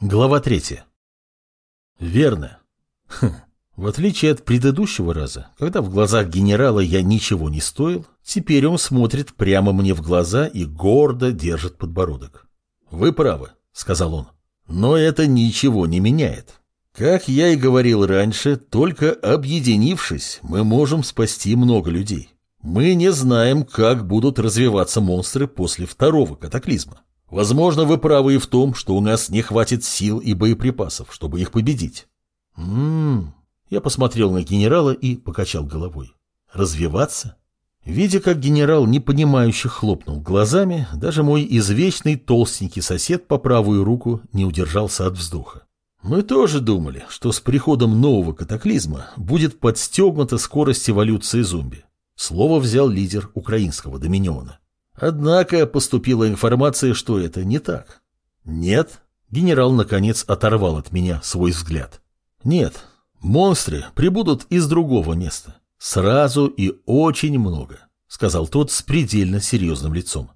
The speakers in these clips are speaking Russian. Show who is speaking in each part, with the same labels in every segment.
Speaker 1: Глава третья. Верно. Хм. В отличие от предыдущего раза, когда в глазах генерала я ничего не стоил, теперь он смотрит прямо мне в глаза и гордо держит подбородок. «Вы правы», — сказал он. «Но это ничего не меняет. Как я и говорил раньше, только объединившись, мы можем спасти много людей. Мы не знаем, как будут развиваться монстры после второго катаклизма. Возможно, вы правы и в том, что у нас не хватит сил и боеприпасов, чтобы их победить. Ммм. Я посмотрел на генерала и покачал головой. Развиваться? Видя, как генерал непонимающе хлопнул глазами, даже мой извечный толстенький сосед по правую руку не удержался от вздоха. Мы тоже думали, что с приходом нового катаклизма будет подстегнута скорость эволюции зомби. Слово взял лидер украинского доминиона. Однако поступила информация, что это не так. Нет, генерал наконец оторвал от меня свой взгляд. Нет, монстры прибудут из другого места. Сразу и очень много, сказал тот с предельно серьезным лицом.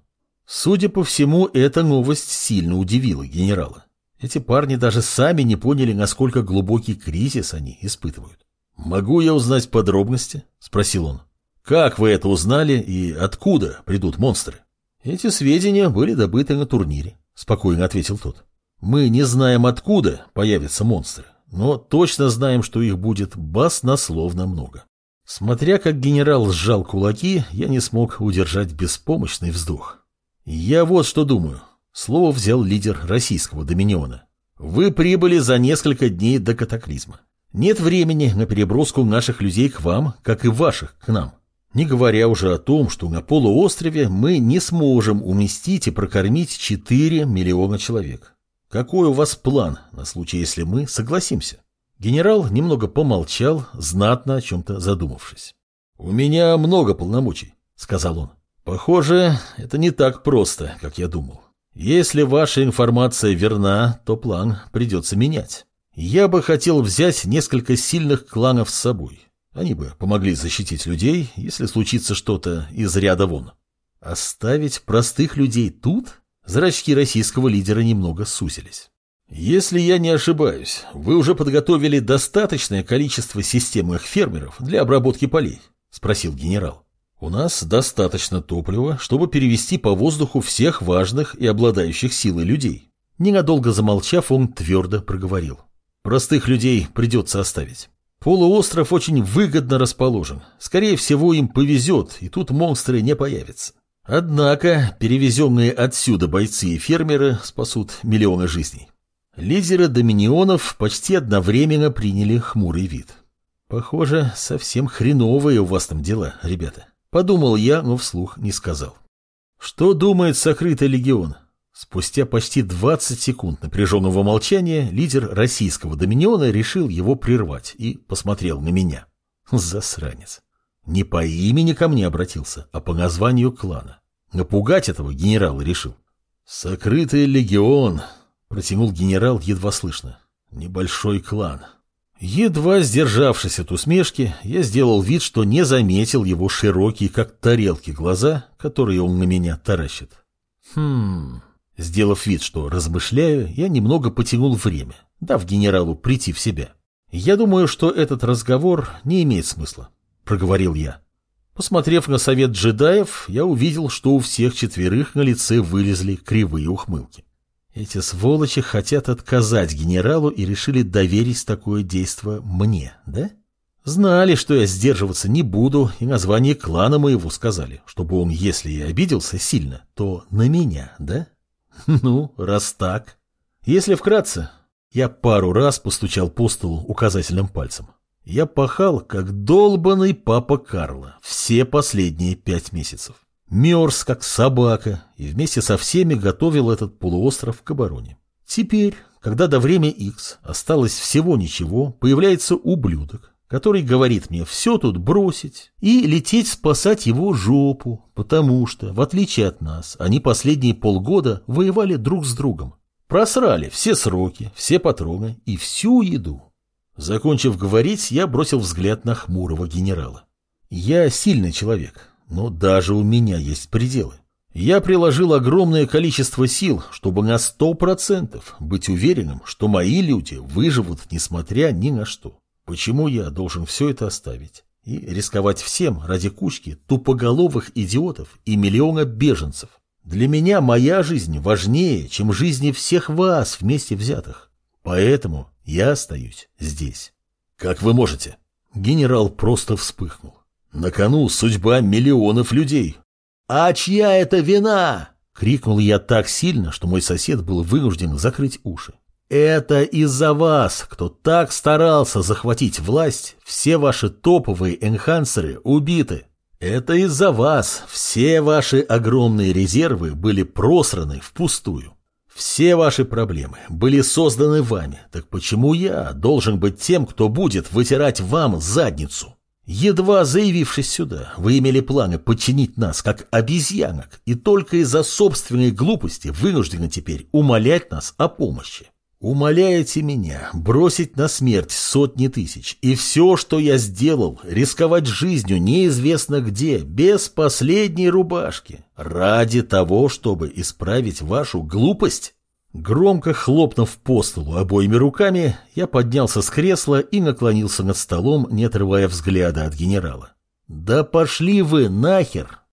Speaker 1: Судя по всему, эта новость сильно удивила генерала. Эти парни даже сами не поняли, насколько глубокий кризис они испытывают. «Могу я узнать подробности?» – спросил он. Как вы это узнали и откуда придут монстры? Эти сведения были добыты на турнире, спокойно ответил тот. Мы не знаем, откуда появятся монстры, но точно знаем, что их будет баснословно много. Смотря как генерал сжал кулаки, я не смог удержать беспомощный вздох. Я вот что думаю. Слово взял лидер российского доминиона. Вы прибыли за несколько дней до катаклизма. Нет времени на переброску наших людей к вам, как и ваших к нам. Не говоря уже о том, что на полуострове мы не сможем уместить и прокормить 4 миллиона человек. Какой у вас план на случай, если мы согласимся? Генерал немного помолчал, знатно о чем-то задумавшись. «У меня много полномочий», — сказал он. «Похоже, это не так просто, как я думал. Если ваша информация верна, то план придется менять. Я бы хотел взять несколько сильных кланов с собой. Они бы помогли защитить людей, если случится что-то из ряда вон. Оставить простых людей тут? Зрачки российского лидера немного сузились. Если я не ошибаюсь, вы уже подготовили достаточное количество системных фермеров для обработки полей? Спросил генерал. У нас достаточно топлива, чтобы перевести по воздуху всех важных и обладающих силой людей. Ненадолго замолчав, он твердо проговорил. Простых людей придется оставить. Полуостров очень выгодно расположен. Скорее всего, им повезет, и тут монстры не появятся. Однако перевезенные отсюда бойцы и фермеры спасут миллионы жизней. Лидеры доминионов почти одновременно приняли хмурый вид. Похоже, совсем хреновые у вас там дела, ребята. Подумал я, но вслух не сказал. Что думает сокрытый легион? Спустя почти 20 секунд напряженного молчания лидер российского доминиона решил его прервать и посмотрел на меня. Засранец. Не по имени ко мне обратился, а по названию клана. Напугать этого генерала решил. «Сокрытый легион», — протянул генерал едва слышно. «Небольшой клан». Едва сдержавшись от усмешки, я сделал вид, что не заметил его широкие, как тарелки, глаза, которые он на меня таращит. «Хм...» Сделав вид, что размышляю, я немного потянул время, дав генералу прийти в себя. «Я думаю, что этот разговор не имеет смысла», — проговорил я. Посмотрев на совет джедаев, я увидел, что у всех четверых на лице вылезли кривые ухмылки. Эти сволочи хотят отказать генералу и решили доверить такое действо мне, да? Знали, что я сдерживаться не буду, и название клана моего сказали, чтобы он, если и обиделся сильно, то на меня, да? Ну, раз так. Если вкратце, я пару раз постучал по столу указательным пальцем. Я пахал, как долбанный папа Карла, все последние пять месяцев. Мерз, как собака, и вместе со всеми готовил этот полуостров к обороне. Теперь, когда до время X осталось всего ничего, появляется ублюдок, который говорит мне все тут бросить и лететь спасать его жопу, потому что, в отличие от нас, они последние полгода воевали друг с другом. Просрали все сроки, все патроны и всю еду. Закончив говорить, я бросил взгляд на хмурого генерала. Я сильный человек, но даже у меня есть пределы. Я приложил огромное количество сил, чтобы на сто процентов быть уверенным, что мои люди выживут, несмотря ни на что. Почему я должен все это оставить? И рисковать всем ради кучки тупоголовых идиотов и миллиона беженцев. Для меня моя жизнь важнее, чем жизни всех вас вместе взятых. Поэтому я остаюсь здесь. Как вы можете? Генерал просто вспыхнул. На кону судьба миллионов людей. «А чья это вина?» — крикнул я так сильно, что мой сосед был вынужден закрыть уши. «Это из-за вас, кто так старался захватить власть, все ваши топовые энхансеры убиты. Это из-за вас все ваши огромные резервы были просраны впустую. Все ваши проблемы были созданы вами, так почему я должен быть тем, кто будет вытирать вам задницу?» Едва заявившись сюда, вы имели планы подчинить нас, как обезьянок, и только из-за собственной глупости вынуждены теперь умолять нас о помощи. Умоляете меня бросить на смерть сотни тысяч, и все, что я сделал, рисковать жизнью неизвестно где, без последней рубашки, ради того, чтобы исправить вашу глупость? Громко хлопнув по столу обоими руками, я поднялся с кресла и наклонился над столом, не отрывая взгляда от генерала. «Да пошли вы нахер!